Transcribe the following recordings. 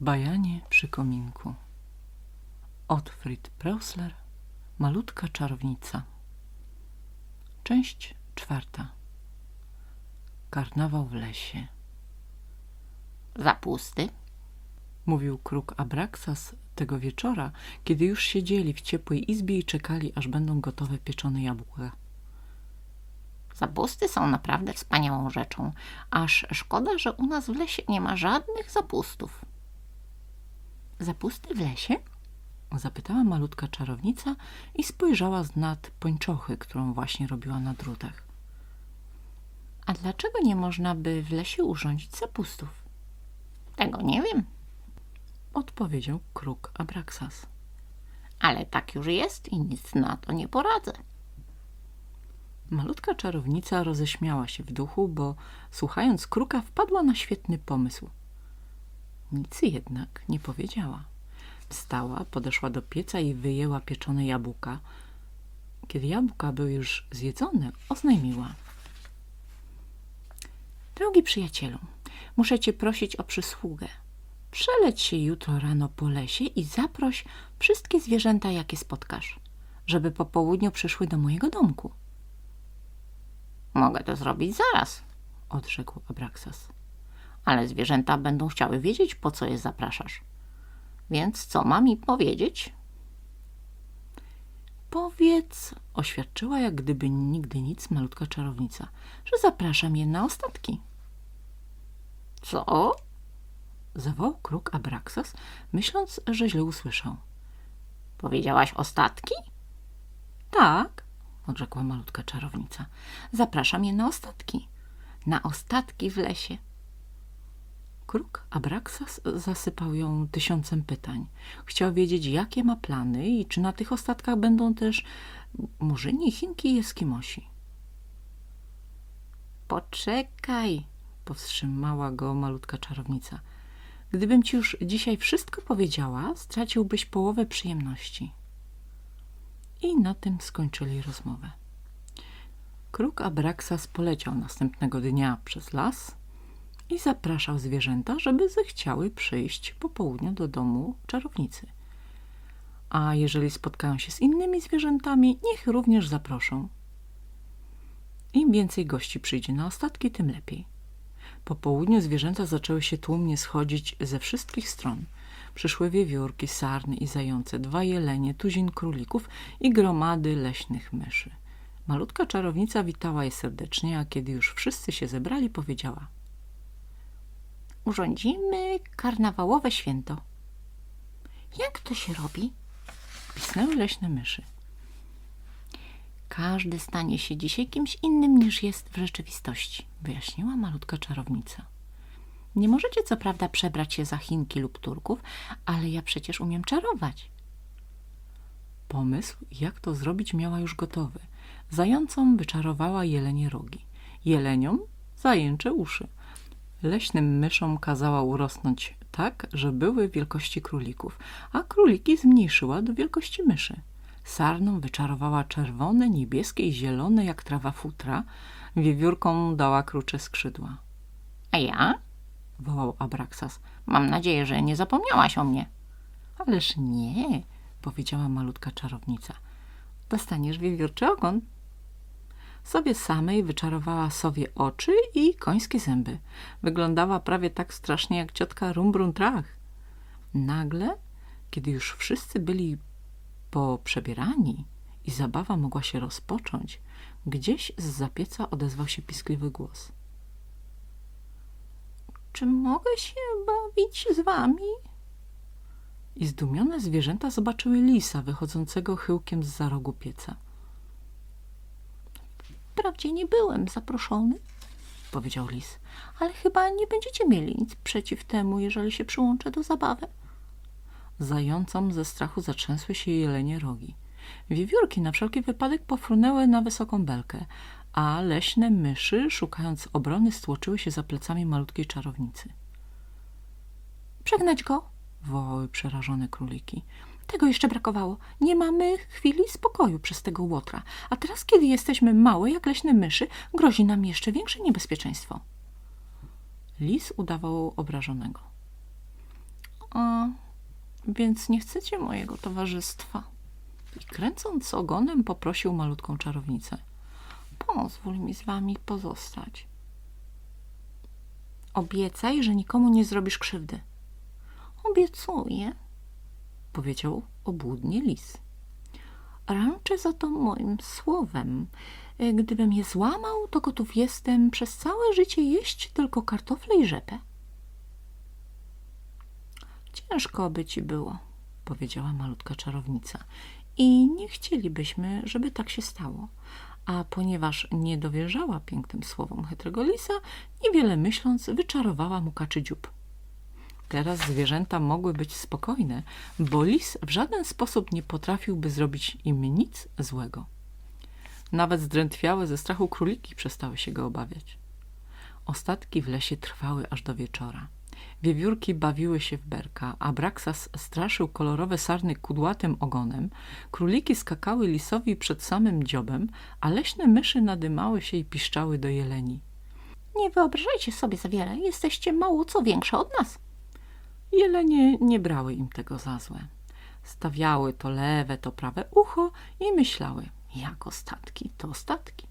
Bajanie przy kominku Otfried Preusler Malutka czarownica Część czwarta Karnawał w lesie Zapusty? Mówił kruk Abraxas tego wieczora, kiedy już siedzieli w ciepłej izbie i czekali, aż będą gotowe pieczone jabłka. Zapusty są naprawdę wspaniałą rzeczą. Aż szkoda, że u nas w lesie nie ma żadnych zapustów. Zapusty w lesie? Zapytała malutka czarownica i spojrzała z nad pończochy, którą właśnie robiła na drutach. A dlaczego nie można by w lesie urządzić zapustów? Tego nie wiem, Odpowiedział kruk Abraxas. ale tak już jest i nic na to nie poradzę. Malutka czarownica roześmiała się w duchu, bo słuchając kruka wpadła na świetny pomysł. Nic jednak nie powiedziała. Wstała, podeszła do pieca i wyjęła pieczone jabłka. Kiedy jabłka były już zjedzone, oznajmiła. Drogi przyjacielu, muszę cię prosić o przysługę. Przeleć się jutro rano po lesie i zaproś wszystkie zwierzęta, jakie spotkasz, żeby po południu przyszły do mojego domku. Mogę to zrobić zaraz, Odrzekł Abraxas. Ale zwierzęta będą chciały wiedzieć, po co je zapraszasz. Więc co mam mi powiedzieć? Powiedz, oświadczyła jak gdyby nigdy nic malutka czarownica, że zapraszam je na ostatki. Co? Zawołał kruk Abraxas, myśląc, że źle usłyszał. Powiedziałaś ostatki? Tak, odrzekła malutka czarownica. Zapraszam je na ostatki. Na ostatki w lesie. Kruk Abraxas zasypał ją tysiącem pytań. Chciał wiedzieć, jakie ma plany i czy na tych ostatkach będą też murzyni, chinki i eskimosi. Poczekaj, Powstrzymała go malutka czarownica. Gdybym ci już dzisiaj wszystko powiedziała, straciłbyś połowę przyjemności. I na tym skończyli rozmowę. Kruk Abraxas poleciał następnego dnia przez las i zapraszał zwierzęta, żeby zechciały przyjść po południu do domu czarownicy. A jeżeli spotkają się z innymi zwierzętami, niech również zaproszą. Im więcej gości przyjdzie na ostatki, tym lepiej. Po południu zwierzęta zaczęły się tłumnie schodzić ze wszystkich stron. Przyszły wiewiórki, sarny i zające, dwa jelenie, tuzin królików i gromady leśnych myszy. Malutka czarownica witała je serdecznie, a kiedy już wszyscy się zebrali, powiedziała urządzimy karnawałowe święto. Jak to się robi? pisnęły leśne myszy. Każdy stanie się dzisiaj kimś innym niż jest w rzeczywistości. Wyjaśniła malutka czarownica. Nie możecie co prawda przebrać się za Chinki lub Turków, ale ja przecież umiem czarować. Pomysł, jak to zrobić, miała już gotowy. Zającom wyczarowała jelenie rogi, jeleniom zajęcze uszy. Leśnym myszom kazała urosnąć tak, że były wielkości królików, a króliki zmniejszyła do wielkości myszy. Sarnom wyczarowała czerwone, niebieskie i zielone jak trawa futra, wiewiórkom dała krucze skrzydła. A ja? Wołał Abraxas. Mam nadzieję, że nie zapomniałaś o mnie. Ależ nie, powiedziała malutka czarownica. Dostaniesz wiewiórczy ogon. Sobie samej wyczarowała sowie oczy i końskie zęby. Wyglądała prawie tak strasznie jak ciotka Rumbruntrach. Nagle, kiedy już wszyscy byli poprzebierani i zabawa mogła się rozpocząć, gdzieś z zapieca odezwał się piskliwy głos. Czy mogę się bawić z wami? I zdumione zwierzęta zobaczyły lisa wychodzącego chyłkiem z za rogu pieca. Wprawdzie nie byłem zaproszony, Powiedział lis. ale chyba nie będziecie mieli nic przeciw temu, jeżeli się przyłączę do zabawy. Zającom ze strachu zatrzęsły się jelenie rogi. Wiewiórki na wszelki wypadek pofrunęły na wysoką belkę, a leśne myszy, szukając obrony, stłoczyły się za plecami malutkiej czarownicy. Przegnać go, Wołały przerażone króliki. Tego jeszcze brakowało. Nie mamy chwili spokoju przez tego łotra. A teraz, kiedy jesteśmy małe jak leśne myszy, grozi nam jeszcze większe niebezpieczeństwo. Lis udawał obrażonego. A, więc nie chcecie mojego towarzystwa? I kręcąc ogonem poprosił malutką czarownicę. Pozwól mi z wami pozostać. Obiecaj, że nikomu nie zrobisz krzywdy. Obiecuję, powiedział obłudnie lis. Ręczę za to moim słowem. Gdybym je złamał, to gotów jestem przez całe życie jeść tylko kartofle i rzepę. Ciężko by ci było, powiedziała malutka czarownica. I nie chcielibyśmy, żeby tak się stało. A ponieważ nie dowierzała pięknym słowom chytrego lisa, niewiele myśląc, wyczarowała mu kaczy dziób. Teraz zwierzęta mogły być spokojne, bo lis w żaden sposób nie potrafiłby zrobić im nic złego. Nawet zdrętwiałe ze strachu króliki przestały się go obawiać. Ostatki w lesie trwały aż do wieczora. Wiewiórki bawiły się w berka, a Braksas straszył kolorowe sarny kudłatym ogonem, króliki skakały lisowi przed samym dziobem, a leśne myszy nadymały się i piszczały do jeleni. Nie wyobrażajcie sobie za wiele, jesteście mało co większe od nas. Jelenie nie brały im tego za złe. Stawiały to lewe, to prawe ucho i myślały, jak ostatki, to ostatki.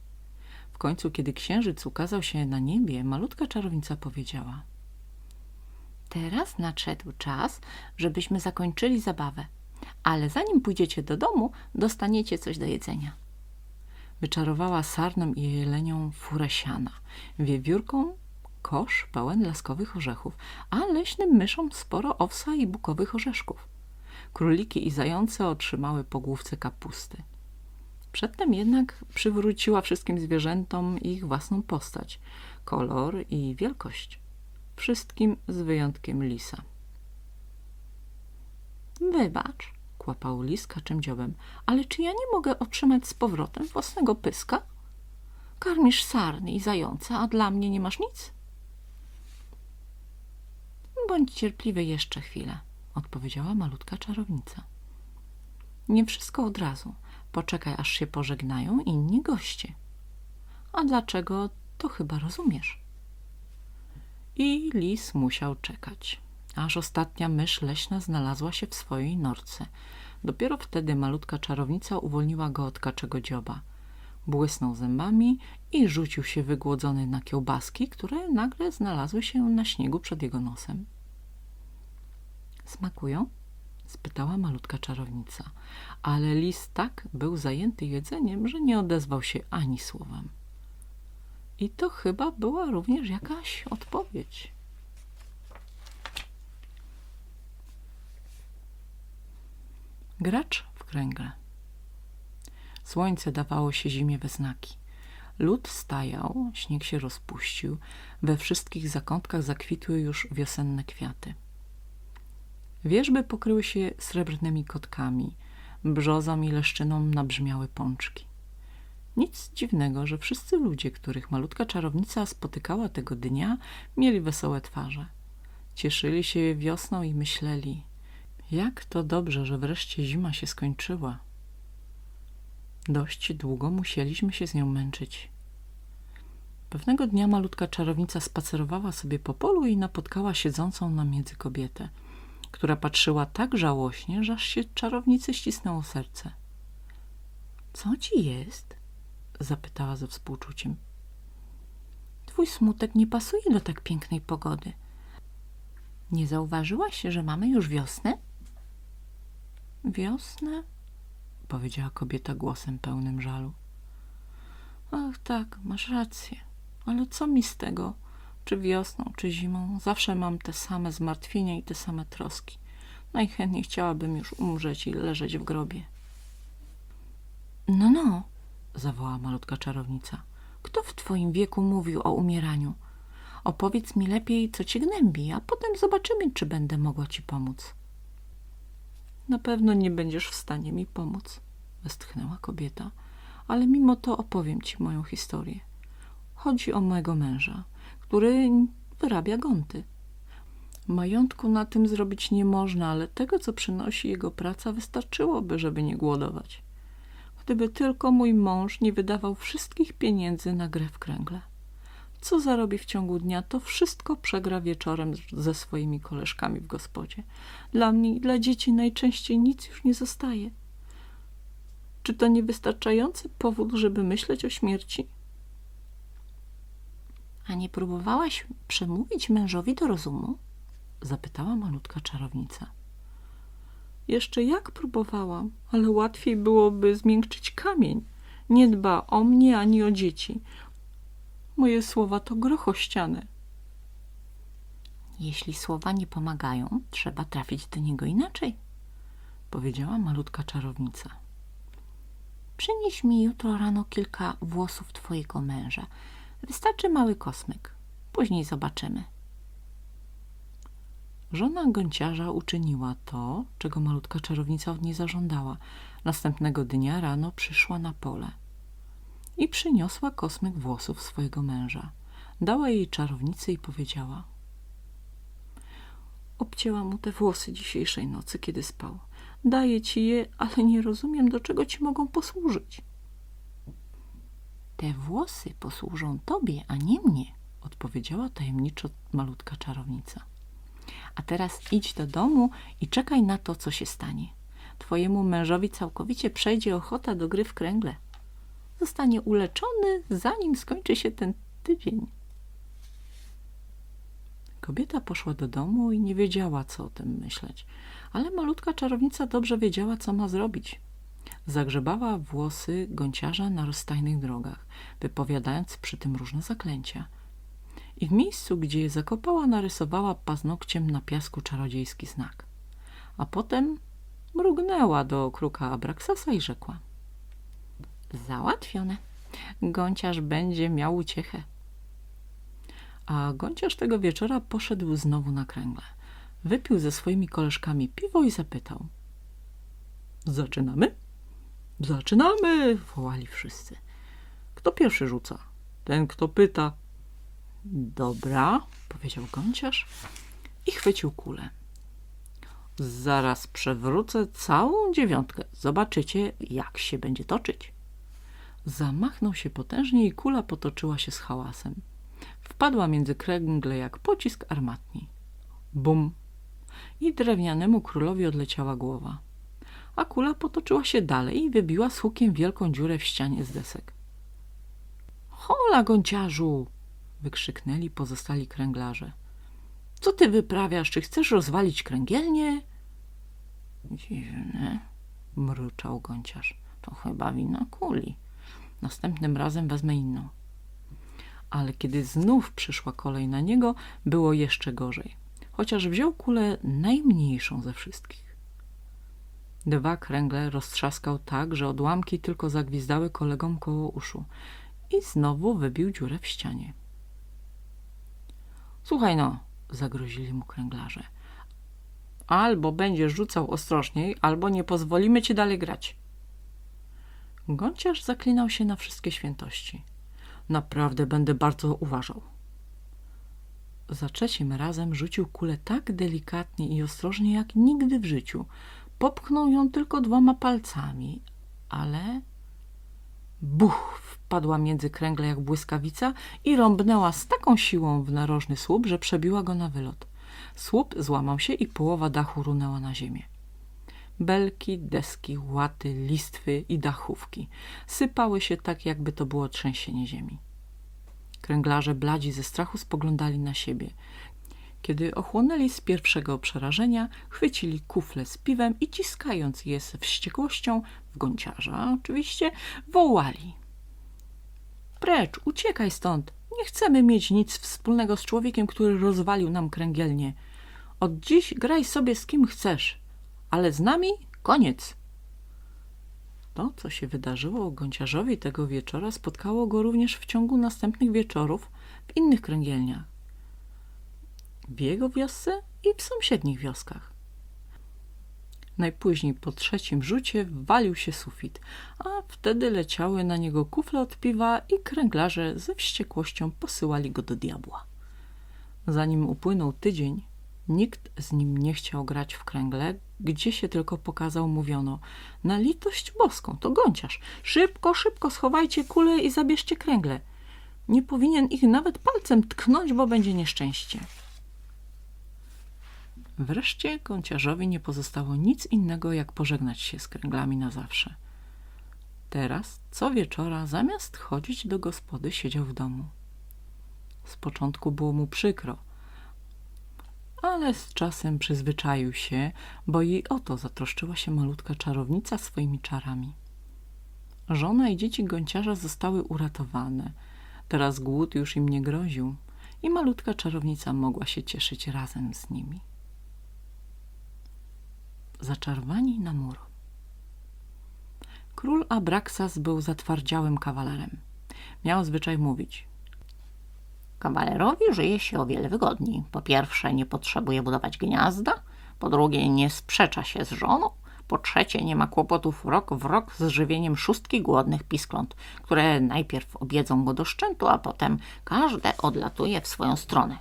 W końcu, kiedy księżyc ukazał się na niebie, malutka czarownica powiedziała – Teraz nadszedł czas, żebyśmy zakończyli zabawę, ale zanim pójdziecie do domu, dostaniecie coś do jedzenia. Wyczarowała sarną i jelenią furę siana, wiewiórką kosz pełen laskowych orzechów, a leśnym myszom sporo owsa i bukowych orzeszków. Króliki i zające otrzymały po główce kapusty. Przedtem jednak przywróciła wszystkim zwierzętom ich własną postać, kolor i wielkość wszystkim z wyjątkiem lisa. Wybacz, kłapał lis kaczym dziobem, ale czy ja nie mogę otrzymać z powrotem własnego pyska? Karmisz sarny i zająca, a dla mnie nie masz nic? Bądź cierpliwy jeszcze chwilę, odpowiedziała malutka czarownica. Nie wszystko od razu. Poczekaj, aż się pożegnają inni goście. A dlaczego, to chyba rozumiesz. I lis musiał czekać, aż ostatnia mysz leśna znalazła się w swojej norce. Dopiero wtedy malutka czarownica uwolniła go od kaczego dzioba. Błysnął zębami i rzucił się wygłodzony na kiełbaski, które nagle znalazły się na śniegu przed jego nosem. Smakują? spytała malutka czarownica, ale lis tak był zajęty jedzeniem, że nie odezwał się ani słowem. I to chyba była również jakaś odpowiedź. Gracz w kręgle. Słońce dawało się zimie we znaki. Lód stajał, śnieg się rozpuścił, we wszystkich zakątkach zakwitły już wiosenne kwiaty. Wierzby pokryły się srebrnymi kotkami, brzozą i leszczyną nabrzmiały pączki. Nic dziwnego, że wszyscy ludzie, których malutka czarownica spotykała tego dnia, mieli wesołe twarze. Cieszyli się wiosną i myśleli, jak to dobrze, że wreszcie zima się skończyła. Dość długo musieliśmy się z nią męczyć. Pewnego dnia malutka czarownica spacerowała sobie po polu i napotkała siedzącą na miedzy kobietę, która patrzyła tak żałośnie, że aż się czarownicy ścisnęło serce. – Co ci jest? zapytała ze współczuciem. Twój smutek nie pasuje do tak pięknej pogody. Nie zauważyłaś, że mamy już wiosnę? Wiosnę? powiedziała kobieta głosem pełnym żalu. Ach, tak, masz rację, ale co mi z tego? Czy wiosną, czy zimą, zawsze mam te same zmartwienia i te same troski. Najchętniej chciałabym już umrzeć i leżeć w grobie. No, no, zawołała malutka czarownica. Kto w twoim wieku mówił o umieraniu? Opowiedz mi lepiej, co cię gnębi, a potem zobaczymy, czy będę mogła ci pomóc. Na pewno nie będziesz w stanie mi pomóc, westchnęła kobieta, ale mimo to opowiem ci moją historię. Chodzi o mojego męża, który wyrabia gonty. Majątku na tym zrobić nie można, ale tego, co przynosi jego praca, wystarczyłoby, żeby nie głodować gdyby tylko mój mąż nie wydawał wszystkich pieniędzy na grę w kręgle. Co zarobi w ciągu dnia, to wszystko przegra wieczorem ze swoimi koleżkami w gospodzie. Dla mnie i dla dzieci najczęściej nic już nie zostaje. Czy to niewystarczający powód, żeby myśleć o śmierci? A nie próbowałaś przemówić mężowi do rozumu? Zapytała malutka czarownica. Jeszcze jak próbowałam, ale łatwiej byłoby zmiękczyć kamień. Nie dba o mnie ani o dzieci. Moje słowa to grochościane. Jeśli słowa nie pomagają, trzeba trafić do niego inaczej, powiedziała malutka czarownica. Przynieś mi jutro rano kilka włosów twojego męża. Wystarczy mały kosmyk. Później zobaczymy. Żona gąciarza uczyniła to, czego malutka czarownica od niej zażądała. Następnego dnia rano przyszła na pole i przyniosła kosmyk włosów swojego męża. Dała jej czarownicy i powiedziała Obcięła mu te włosy dzisiejszej nocy, kiedy spał. Daję ci je, ale nie rozumiem, do czego ci mogą posłużyć. Te włosy posłużą tobie, a nie mnie, odpowiedziała tajemniczo malutka czarownica. A teraz idź do domu i czekaj na to, co się stanie. Twojemu mężowi całkowicie przejdzie ochota do gry w kręgle. Zostanie uleczony, zanim skończy się ten tydzień. Kobieta poszła do domu i nie wiedziała, co o tym myśleć, ale malutka czarownica dobrze wiedziała, co ma zrobić. Zagrzebała włosy gąciarza na rozstajnych drogach, wypowiadając przy tym różne zaklęcia. I w miejscu, gdzie je zakopała, narysowała paznokciem na piasku czarodziejski znak. A potem mrugnęła do kruka Abraksasa i rzekła – Załatwione. Gąciarz będzie miał uciechę. A gąciarz tego wieczora poszedł znowu na kręgle. Wypił ze swoimi koleżkami piwo i zapytał. Zaczynamy? Zaczynamy, wołali wszyscy. Kto pierwszy rzuca? Ten, kto pyta. Dobra, powiedział gąciarz i chwycił kulę. Zaraz przewrócę całą dziewiątkę. Zobaczycie, jak się będzie toczyć. Zamachnął się potężnie i kula potoczyła się z hałasem. Wpadła między kręgle jak pocisk armatni. Bum! I drewnianemu królowi odleciała głowa. A kula potoczyła się dalej i wybiła z hukiem wielką dziurę w ścianie z desek. Hola, gąciarzu! wykrzyknęli pozostali kręglarze. Co ty wyprawiasz? Czy chcesz rozwalić kręgielnię? Dziwne, mruczał gąciarz. To chyba wina kuli. Następnym razem wezmę inną. Ale kiedy znów przyszła kolej na niego, było jeszcze gorzej. Chociaż wziął kulę najmniejszą ze wszystkich. Dwa kręgle roztrzaskał tak, że odłamki tylko zagwizdały kolegom koło uszu i znowu wybił dziurę w ścianie. Słuchaj no, zagrozili mu kręglarze. Albo będziesz rzucał ostrożniej, albo nie pozwolimy ci dalej grać. Gąciarz zaklinał się na wszystkie świętości. Naprawdę będę bardzo uważał. Za trzecim razem rzucił kulę tak delikatnie i ostrożnie jak nigdy w życiu. Popchnął ją tylko dwoma palcami, ale... Buch! Wpadła między kręgle jak błyskawica i rąbnęła z taką siłą w narożny słup, że przebiła go na wylot. Słup złamał się i połowa dachu runęła na ziemię. Belki, deski, łaty, listwy i dachówki sypały się tak, jakby to było trzęsienie ziemi. Kręglarze bladzi ze strachu spoglądali na siebie. Kiedy ochłonęli z pierwszego przerażenia, chwycili kufle z piwem i ciskając je z wściekłością, w gąciarza oczywiście, wołali. Precz, uciekaj stąd! Nie chcemy mieć nic wspólnego z człowiekiem, który rozwalił nam kręgielnię. Od dziś graj sobie z kim chcesz, ale z nami koniec. To, co się wydarzyło gąciarzowi tego wieczora, spotkało go również w ciągu następnych wieczorów w innych kręgielniach. W jego wiosce i w sąsiednich wioskach. Najpóźniej po trzecim rzucie walił się sufit, a wtedy leciały na niego kufle od piwa i kręglarze ze wściekłością posyłali go do diabła. Zanim upłynął tydzień, nikt z nim nie chciał grać w kręgle, gdzie się tylko pokazał, mówiono na litość boską, to gąciarz, szybko, szybko schowajcie kule i zabierzcie kręgle. Nie powinien ich nawet palcem tknąć, bo będzie nieszczęście. Wreszcie gąciarzowi nie pozostało nic innego, jak pożegnać się z kręglami na zawsze. Teraz, co wieczora, zamiast chodzić do gospody, siedział w domu. Z początku było mu przykro, ale z czasem przyzwyczaił się, bo jej o to zatroszczyła się malutka czarownica swoimi czarami. Żona i dzieci gąciarza zostały uratowane. Teraz głód już im nie groził i malutka czarownica mogła się cieszyć razem z nimi. Zaczarowani na mur. Król Abraxas był zatwardziałym kawalerem. Miał zwyczaj mówić. Kawalerowi żyje się o wiele wygodniej. Po pierwsze, nie potrzebuje budować gniazda, po drugie, nie sprzecza się z żoną, po trzecie, nie ma kłopotów rok w rok z żywieniem szóstki głodnych piskląt, które najpierw obiedzą go do szczętu, a potem każde odlatuje w swoją stronę.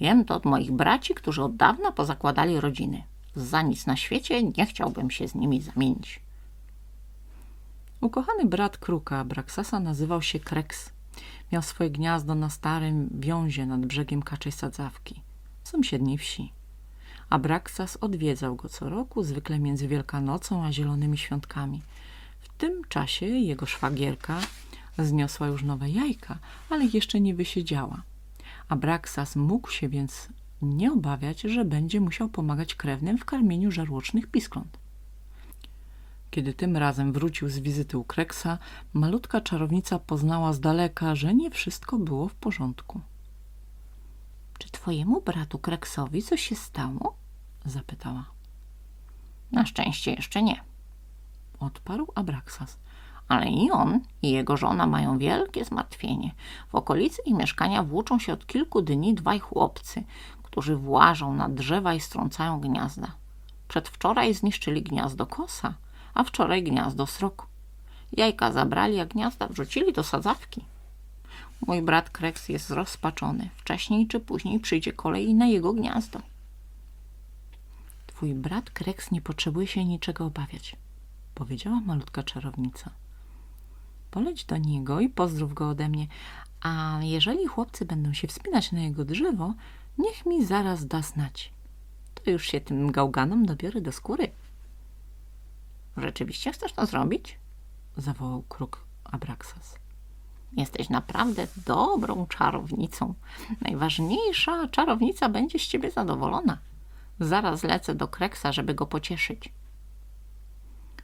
Wiem to od moich braci, którzy od dawna pozakładali rodziny. Za nic na świecie nie chciałbym się z nimi zamienić. Ukochany brat kruka Abraxasa nazywał się Kreks. Miał swoje gniazdo na starym wiązie nad brzegiem kaczej sadzawki, w sąsiedniej wsi. Abraxas odwiedzał go co roku, zwykle między Wielkanocą a Zielonymi Świątkami. W tym czasie jego szwagierka zniosła już nowe jajka, ale jeszcze nie wysiedziała. Abraxas mógł się więc nie obawiać, że będzie musiał pomagać krewnym w karmieniu żarłocznych piskląt. Kiedy tym razem wrócił z wizyty u Kreksa, malutka czarownica poznała z daleka, że nie wszystko było w porządku. Czy twojemu bratu Kreksowi coś się stało? zapytała. Na szczęście jeszcze nie, Odparł Abraxas. ale i on, i jego żona mają wielkie zmartwienie. W okolicy ich mieszkania włóczą się od kilku dni dwaj chłopcy, którzy włażą na drzewa i strącają gniazda. Przedwczoraj zniszczyli gniazdo kosa, a wczoraj gniazdo sroku. Jajka zabrali, a gniazda wrzucili do sadzawki. Mój brat Kreks jest rozpaczony. Wcześniej czy później przyjdzie kolej na jego gniazdo. Twój brat Kreks nie potrzebuje się niczego obawiać, powiedziała malutka czarownica. Poleć do niego i pozdrów go ode mnie, a jeżeli chłopcy będą się wspinać na jego drzewo, niech mi zaraz da znać. To już się tym gałganom dobiorę do skóry, Rzeczywiście chcesz to zrobić? zawołał kruk Abraxas. Jesteś naprawdę dobrą czarownicą. Najważniejsza czarownica będzie z ciebie zadowolona. Zaraz lecę do Kreksa, żeby go pocieszyć.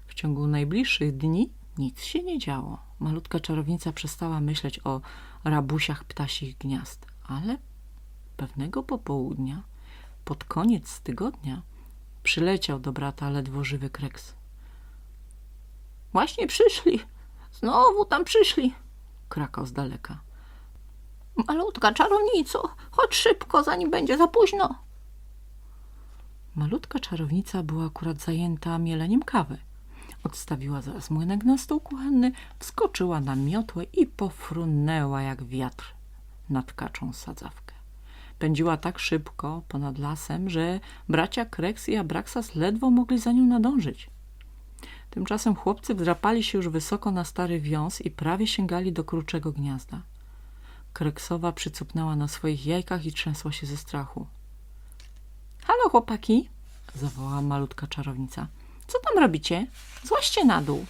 W ciągu najbliższych dni nic się nie działo. Malutka czarownica przestała myśleć o rabusiach ptasich gniazd, ale pewnego popołudnia, pod koniec tygodnia, przyleciał do brata ledwo żywy Kreks. Właśnie przyszli. Znowu tam przyszli. Krakał z daleka. Malutka czarownico, chodź szybko, zanim będzie za późno. Malutka czarownica była akurat zajęta mieleniem kawy. Odstawiła zaraz młynek na stół kuchenny, wskoczyła na miotłę i pofrunęła jak wiatr nad kaczą sadzawkę. Pędziła tak szybko ponad lasem, że bracia Kreks i Abraxas ledwo mogli za nią nadążyć. Tymczasem chłopcy wdrapali się już wysoko na stary wiąz i prawie sięgali do kruczego gniazda. Kreksowa przycupnęła na swoich jajkach i trzęsła się ze strachu. Halo, chłopaki! zawołała malutka czarownica. Co tam robicie? Złaście na dół.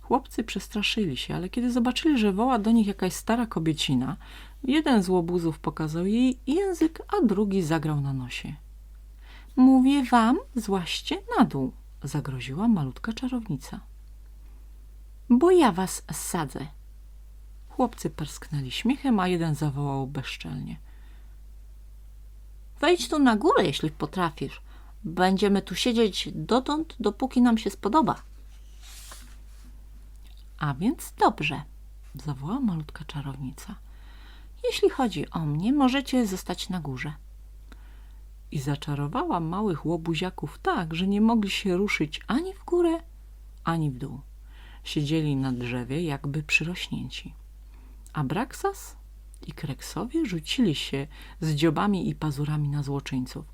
Chłopcy przestraszyli się, ale kiedy zobaczyli, że woła do nich jakaś stara kobiecina, jeden z łobuzów pokazał jej język, a drugi zagrał na nosie. Mówię wam, złaście na dół, zagroziła malutka czarownica. Bo ja was sadzę. Chłopcy parsknęli śmiechem, a jeden zawołał bezczelnie. Wejdź tu na górę, jeśli potrafisz. Będziemy tu siedzieć dotąd, dopóki nam się spodoba. A więc dobrze, zawołała malutka czarownica. Jeśli chodzi o mnie, możecie zostać na górze. I zaczarowała małych łobuziaków tak, że nie mogli się ruszyć ani w górę, ani w dół. Siedzieli na drzewie, jakby przyrośnięci. Abraxas i Kreksowie rzucili się z dziobami i pazurami na złoczyńców.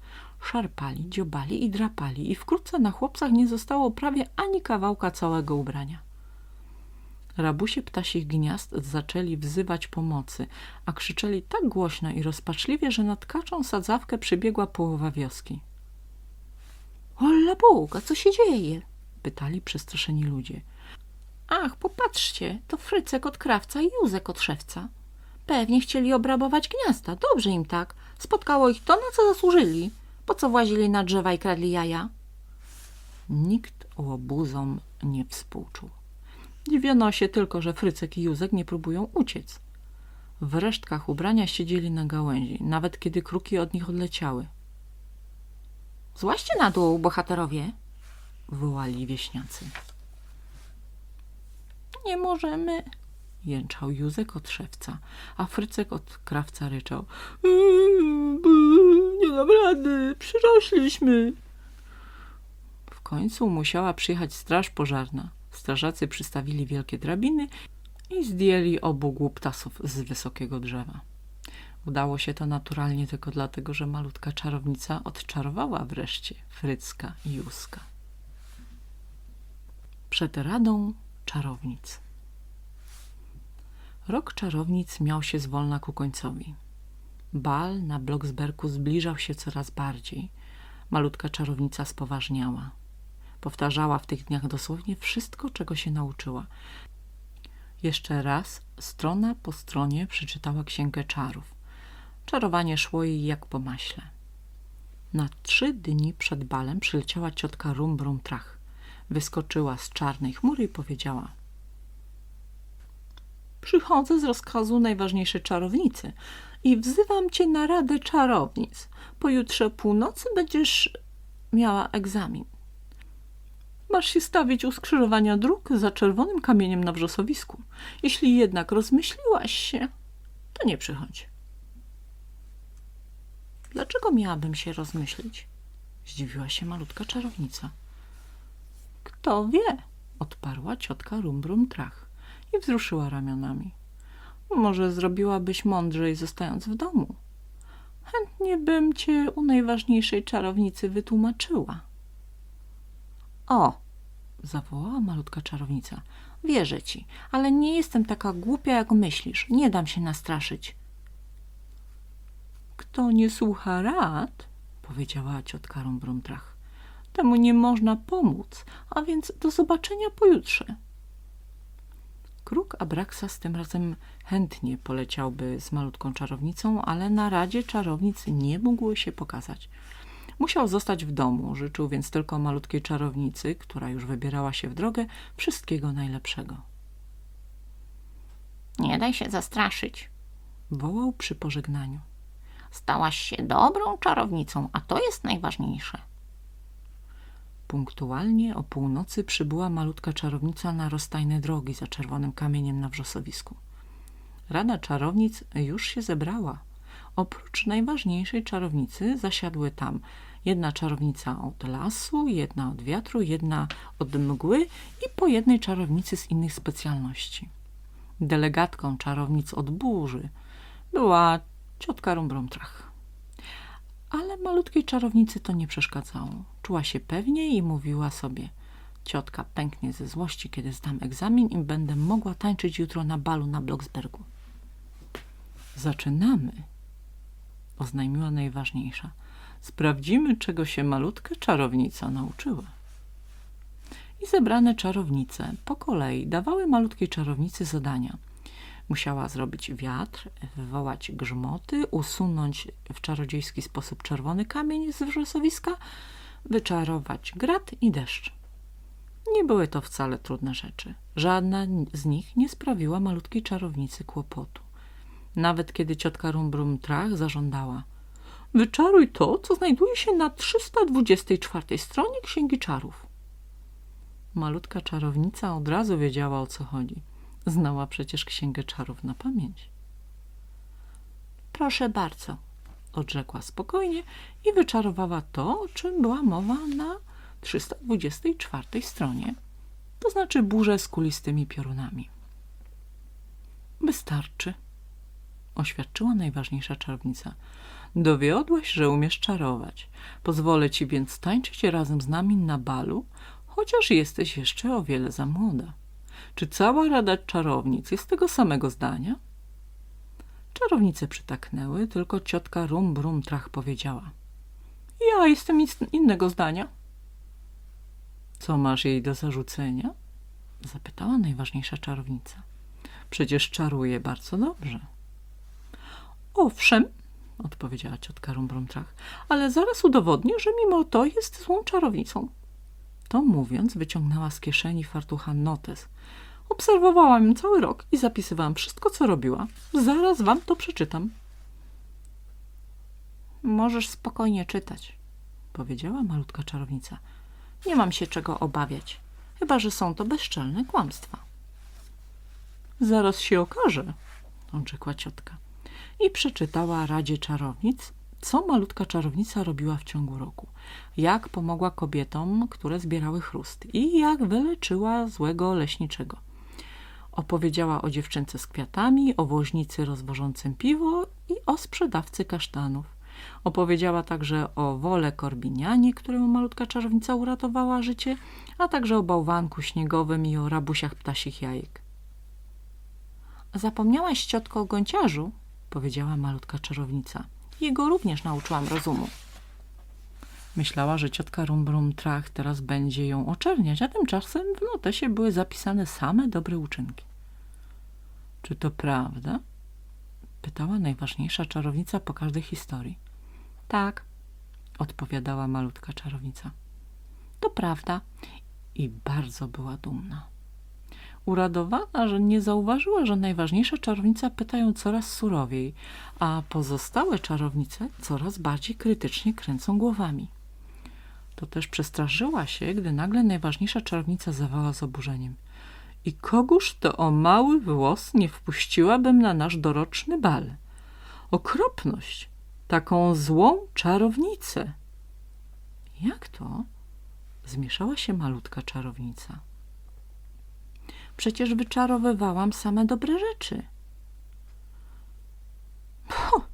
Szarpali, dziobali i drapali i wkrótce na chłopcach nie zostało prawie ani kawałka całego ubrania. Rabusie ptasich gniazd zaczęli wzywać pomocy, a krzyczeli tak głośno i rozpaczliwie, że nad kaczą sadzawkę przybiegła połowa wioski. Hola Boga, co się dzieje? Pytali przestraszeni ludzie. Ach, popatrzcie, to Frycek od krawca i Józek od szewca. Pewnie chcieli obrabować gniazda, dobrze im tak. Spotkało ich to, na co zasłużyli. Po co włazili na drzewa i kradli jaja? Nikt łobuzom nie współczuł. Dziwiono się tylko, że Frycek i Józek nie próbują uciec. W resztkach ubrania siedzieli na gałęzi, nawet kiedy kruki od nich odleciały. Złaście na dół, bohaterowie. Wołali wieśniacy. Nie możemy. Jęczał Józek od szewca, a Frycek od krawca ryczał. Nie dam rady, przyrośliśmy. W końcu musiała przyjechać straż pożarna. Strażacy przystawili wielkie drabiny i zdjęli obu głuptasów z wysokiego drzewa. Udało się to naturalnie tylko dlatego, że malutka czarownica odczarowała wreszcie Frycka i Józka. Przed radą czarownic. Rok czarownic miał się zwolna ku końcowi. Bal na Bloksberku zbliżał się coraz bardziej. Malutka czarownica spoważniała. Powtarzała w tych dniach dosłownie wszystko, czego się nauczyła. Jeszcze raz, strona po stronie, przeczytała księgę czarów. Czarowanie szło jej jak po maśle. Na trzy dni przed balem przyleciała ciotka Rum Brum Trach. Wyskoczyła z czarnej chmury i powiedziała – Przychodzę z rozkazu najważniejszej czarownicy i wzywam cię na radę czarownic. Pojutrze północy będziesz miała egzamin. Masz się stawić u skrzyżowania dróg za czerwonym kamieniem na wrzosowisku. Jeśli jednak rozmyśliłaś się, to nie przychodź. Dlaczego miałabym się rozmyślić? Zdziwiła się malutka czarownica. Kto wie? Odparła ciotka Rumbrum Trach i wzruszyła ramionami. Może zrobiłabyś mądrzej, zostając w domu. Chętnie bym cię u najważniejszej czarownicy wytłumaczyła. O, zawołała malutka czarownica. Wierzę ci, ale nie jestem taka głupia, jak myślisz. Nie dam się nastraszyć. Kto nie słucha rad, powiedziała ciotka Rumbrumtrach, temu nie można pomóc, a więc do zobaczenia pojutrze. Kruk Abraksas tym razem chętnie poleciałby z malutką czarownicą, ale na radzie czarownic nie mógł się pokazać. Musiał zostać w domu, życzył więc tylko malutkiej czarownicy, która już wybierała się w drogę, wszystkiego najlepszego. Nie daj się zastraszyć. Wołał przy pożegnaniu. Stałaś się dobrą czarownicą, a to jest najważniejsze. Punktualnie o północy przybyła malutka czarownica na rozstajne drogi za czerwonym kamieniem na wrzosowisku. Rada czarownic już się zebrała. Oprócz najważniejszej czarownicy zasiadły tam jedna czarownica od lasu, jedna od wiatru, jedna od mgły i po jednej czarownicy z innych specjalności. Delegatką czarownic od burzy była ciotka Rumbrumtrach. Ale malutkiej czarownicy to nie przeszkadzało. Czuła się pewnie i mówiła sobie Ciotka pęknie ze złości, kiedy zdam egzamin i będę mogła tańczyć jutro na balu na Bloksbergu. Zaczynamy, oznajmiła najważniejsza. Sprawdzimy, czego się malutka czarownica nauczyła. I zebrane czarownice po kolei dawały malutkiej czarownicy zadania. Musiała zrobić wiatr, wywołać grzmoty, usunąć w czarodziejski sposób czerwony kamień z wrzosowiska, wyczarować grad i deszcz. Nie były to wcale trudne rzeczy. Żadna z nich nie sprawiła malutkiej czarownicy kłopotu. Nawet kiedy ciotka Rumbrum Trach zażądała Wyczaruj to, co znajduje się na 324 stronie Księgi Czarów. Malutka czarownica od razu wiedziała, o co chodzi. Znała przecież Księgę Czarów na pamięć. Proszę bardzo, odrzekła spokojnie i wyczarowała to, o czym była mowa na 324 stronie, to znaczy burzę z kulistymi piorunami. Wystarczy, oświadczyła najważniejsza czarownica. Dowiodłaś, że umiesz czarować. Pozwolę ci więc tańczyć razem z nami na balu, chociaż jesteś jeszcze o wiele za młoda. Czy cała Rada Czarownic jest tego samego zdania? Czarownice przytaknęły, tylko ciotka Rum Brum Trach powiedziała. Ja jestem innego zdania. Co masz jej do zarzucenia? Zapytała najważniejsza czarownica. Przecież czaruje bardzo dobrze. Owszem, odpowiedziała ciotka Rumbrumtrach, ale zaraz udowodnię, że mimo to jest złą czarownicą. To mówiąc, wyciągnęła z kieszeni fartucha notes. Obserwowałam ją cały rok i zapisywałam wszystko, co robiła. Zaraz wam to przeczytam. Możesz spokojnie czytać, powiedziała malutka czarownica. Nie mam się czego obawiać, chyba że są to bezczelne kłamstwa. Zaraz się okaże, odrzekła ciotka. I przeczytała Radzie Czarownic, co malutka czarownica robiła w ciągu roku. Jak pomogła kobietom, które zbierały chrust i jak wyleczyła złego leśniczego. Opowiedziała o dziewczynce z kwiatami, o woźnicy rozwożącym piwo i o sprzedawcy kasztanów. Opowiedziała także o wole Korbinianie, któremu malutka czarownica uratowała życie, a także o bałwanku śniegowym i o rabusiach ptasich jajek. Zapomniałaś, ciotko, o gąciarzu, powiedziała malutka czarownica. Jego również nauczyłam rozumu. Myślała, że ciotka Rumbrum Trach teraz będzie ją oczerniać, a tymczasem w notesie były zapisane same dobre uczynki. Czy to prawda? Pytała najważniejsza czarownica po każdej historii. Tak, odpowiadała malutka czarownica. To prawda i bardzo była dumna. Uradowana, że nie zauważyła, że najważniejsza czarownica pyta ją coraz surowiej, a pozostałe czarownice coraz bardziej krytycznie kręcą głowami. To też przestraszyła się, gdy nagle najważniejsza czarownica zawała z oburzeniem. I kogóż to o mały włos nie wpuściłabym na nasz doroczny bal? Okropność! Taką złą czarownicę! Jak to? Zmieszała się malutka czarownica. Przecież wyczarowywałam same dobre rzeczy. Puh,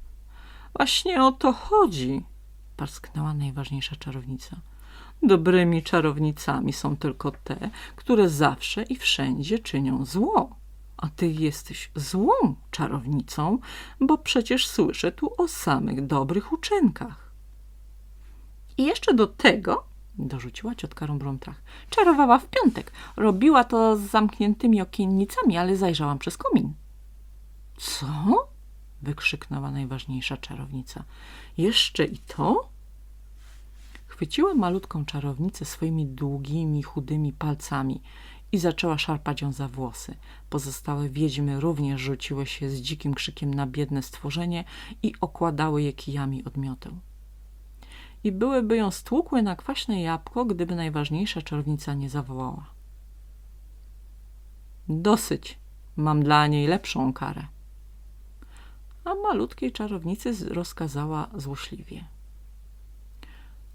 właśnie o to chodzi, parsknęła najważniejsza czarownica. Dobrymi czarownicami są tylko te, które zawsze i wszędzie czynią zło. A ty jesteś złą czarownicą, bo przecież słyszę tu o samych dobrych uczynkach. I jeszcze do tego, dorzuciła ciotka Rumbrumtrach, czarowała w piątek. Robiła to z zamkniętymi okiennicami, ale zajrzałam przez komin. Co? wykrzyknęła najważniejsza czarownica. Jeszcze i to? Chwyciła malutką czarownicę swoimi długimi, chudymi palcami i zaczęła szarpać ją za włosy. Pozostałe wiedźmy również rzuciły się z dzikim krzykiem na biedne stworzenie i okładały je kijami od mioteł. I byłyby ją stłukły na kwaśne jabłko, gdyby najważniejsza czarownica nie zawołała. Dosyć, mam dla niej lepszą karę. A malutkiej czarownicy rozkazała złośliwie.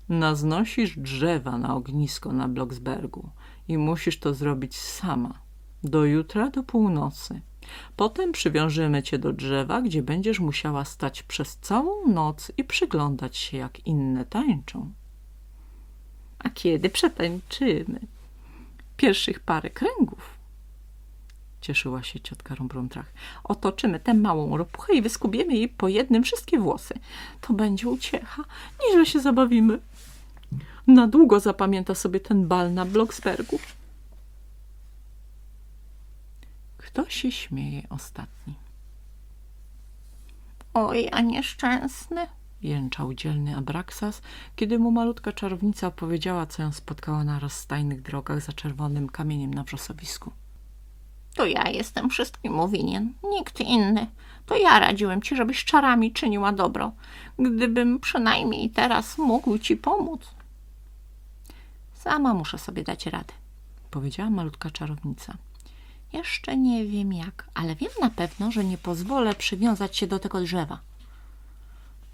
Naznosisz drzewa na ognisko na Bloksbergu i musisz to zrobić sama. Do jutra do północy. Potem przywiążemy cię do drzewa, gdzie będziesz musiała stać przez całą noc i przyglądać się, jak inne tańczą. A kiedy przetańczymy? Pierwszych parę kręgów. Cieszyła się ciotka Rumbrumtrach. Otoczymy tę małą ropuchę i wyskubiemy jej po jednym wszystkie włosy. To będzie uciecha. Nieźle się zabawimy. Na długo zapamięta sobie ten bal na Bloksbergu. Kto się śmieje ostatni? Oj, a nieszczęsny. Jęczał dzielny Abraksas, kiedy mu malutka czarownica opowiedziała, co ją spotkało na rozstajnych drogach za czerwonym kamieniem na wrzosowisku. To ja jestem wszystkim winien, nikt inny. To ja radziłem ci, żebyś czarami czyniła dobro. Gdybym przynajmniej teraz mógł ci pomóc. Sama muszę sobie dać radę. Powiedziała malutka czarownica. Jeszcze nie wiem jak, ale wiem na pewno, że nie pozwolę przywiązać się do tego drzewa.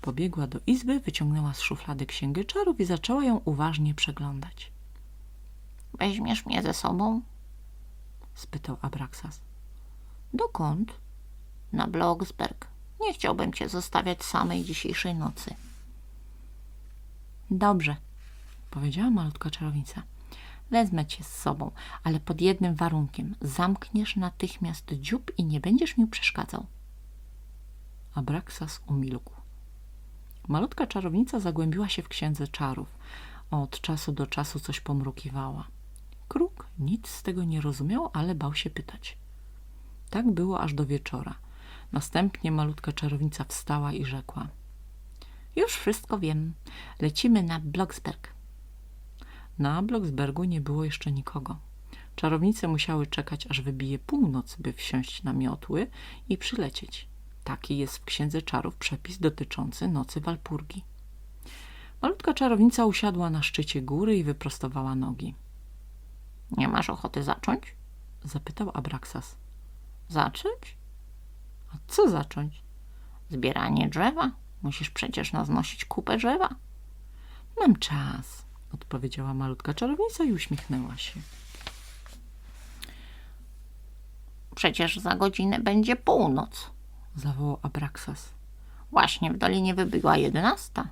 Pobiegła do izby, wyciągnęła z szuflady księgę czarów i zaczęła ją uważnie przeglądać. Weźmiesz mnie ze sobą? Spytał Abraksas. Dokąd? Na Bloksberg. Nie chciałbym cię zostawiać samej dzisiejszej nocy. Dobrze, powiedziała malutka czarownica. Wezmę cię z sobą, ale pod jednym warunkiem. Zamkniesz natychmiast dziób i nie będziesz mi przeszkadzał. Abraxas umilkł. Malutka czarownica zagłębiła się w księdze czarów. Od czasu do czasu coś pomrukiwała. Kruk nic z tego nie rozumiał, ale bał się pytać. Tak było aż do wieczora. Następnie malutka czarownica wstała i rzekła. Już wszystko wiem. Lecimy na Bloksberg. Na Bloksbergu nie było jeszcze nikogo. Czarownice musiały czekać, aż wybije północ, by wsiąść na miotły i przylecieć. Taki jest w Księdze Czarów przepis dotyczący nocy Walpurgi. Malutka czarownica usiadła na szczycie góry i wyprostowała nogi. Nie masz ochoty zacząć? Zapytał Abraxas. Zacząć? A co zacząć? Zbieranie drzewa? Musisz przecież naznosić kupę drzewa. Mam czas, odpowiedziała malutka czarownica i uśmiechnęła się. Przecież za godzinę będzie północ. Zawołał Abraxas. Właśnie w dolinie wybiła jedenasta.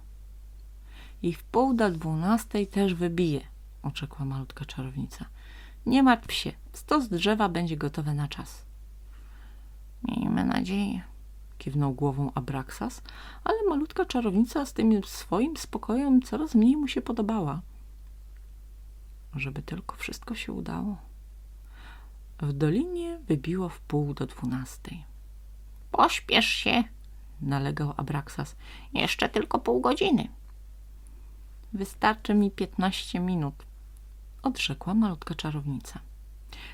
I w pół do dwunastej też wybije, oczekła malutka czarownica. Nie martw się, stos drzewa będzie gotowe na czas. Miejmy nadzieję. Kiwnął głową Abraxas, ale malutka czarownica z tym swoim spokojem coraz mniej mu się podobała. Żeby tylko wszystko się udało. W dolinie wybiło w pół do dwunastej. Pośpiesz się. Nalegał Abraxas. Jeszcze tylko pół godziny. Wystarczy mi piętnaście minut, odrzekła malutka czarownica.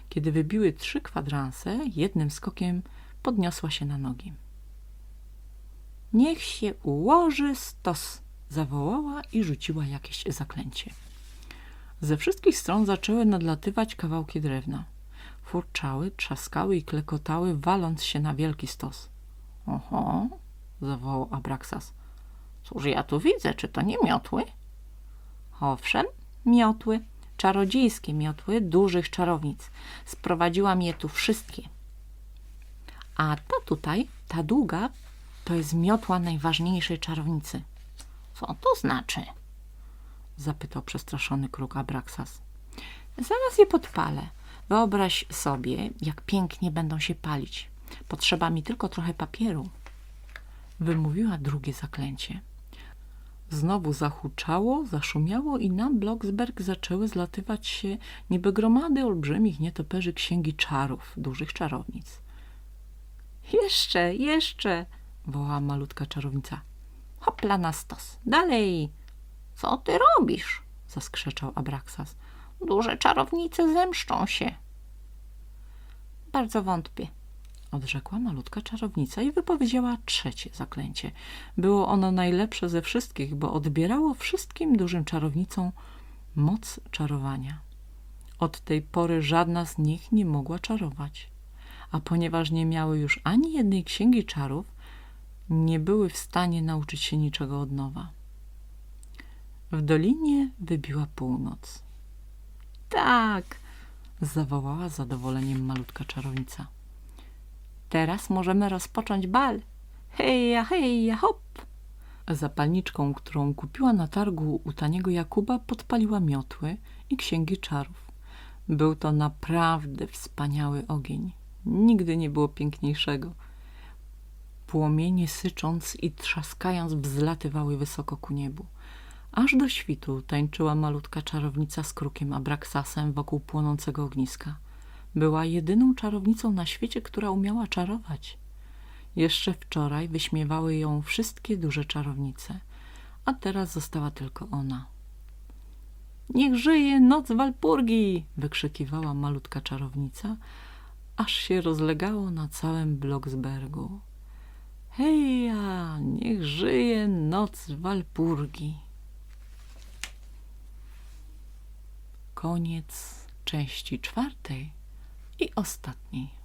Kiedy wybiły trzy kwadranse, jednym skokiem podniosła się na nogi. Niech się ułoży stos, zawołała i rzuciła jakieś zaklęcie. Ze wszystkich stron zaczęły nadlatywać kawałki drewna. Furczały, trzaskały i klekotały, waląc się na wielki stos. Oho, Zawołał Abraxas. cóż ja tu widzę? Czy to nie miotły? Owszem, miotły, czarodziejskie miotły dużych czarownic. Sprowadziłam je tu wszystkie. A ta tutaj, ta długa, to jest miotła najważniejszej czarownicy, Co to znaczy? Zapytał przestraszony kruk Abraxas. Zaraz je podpalę. Wyobraź sobie, jak pięknie będą się palić. Potrzeba mi tylko trochę papieru. Wymówiła drugie zaklęcie. Znowu zahuczało, zaszumiało i na Bloksberg zaczęły zlatywać się niby gromady olbrzymich nietoperzy księgi czarów, dużych czarownic. Jeszcze, jeszcze, wołała malutka czarownica. Hopla na stos, dalej! Co ty robisz? zaskrzeczał Abraxas. Duże czarownice zemszczą się. Bardzo wątpię, odrzekła malutka czarownica i wypowiedziała trzecie zaklęcie. Było ono najlepsze ze wszystkich, bo odbierało wszystkim dużym czarownicom moc czarowania. Od tej pory żadna z nich nie mogła czarować, a ponieważ nie miały już ani jednej księgi czarów, nie były w stanie nauczyć się niczego od nowa. W dolinie wybiła północ. Tak, zawołała z zadowoleniem malutka czarownica. Teraz możemy rozpocząć bal. Heja, heja, hop! Zapalniczką, którą kupiła na targu u taniego Jakuba, podpaliła miotły i księgi czarów. Był to naprawdę wspaniały ogień. Nigdy nie było piękniejszego. Płomienie sycząc i trzaskając wzlatywały wysoko ku niebu. Aż do świtu tańczyła malutka czarownica z krukiem Abraksasem wokół płonącego ogniska. Była jedyną czarownicą na świecie, która umiała czarować. Jeszcze wczoraj wyśmiewały ją wszystkie duże czarownice, a teraz została tylko ona. Niech żyje noc Walpurgi! wykrzykiwała malutka czarownica, aż się rozlegało na całym Bloksbergu. Heja, niech żyje noc Walpurgi! Koniec części czwartej i ostatniej.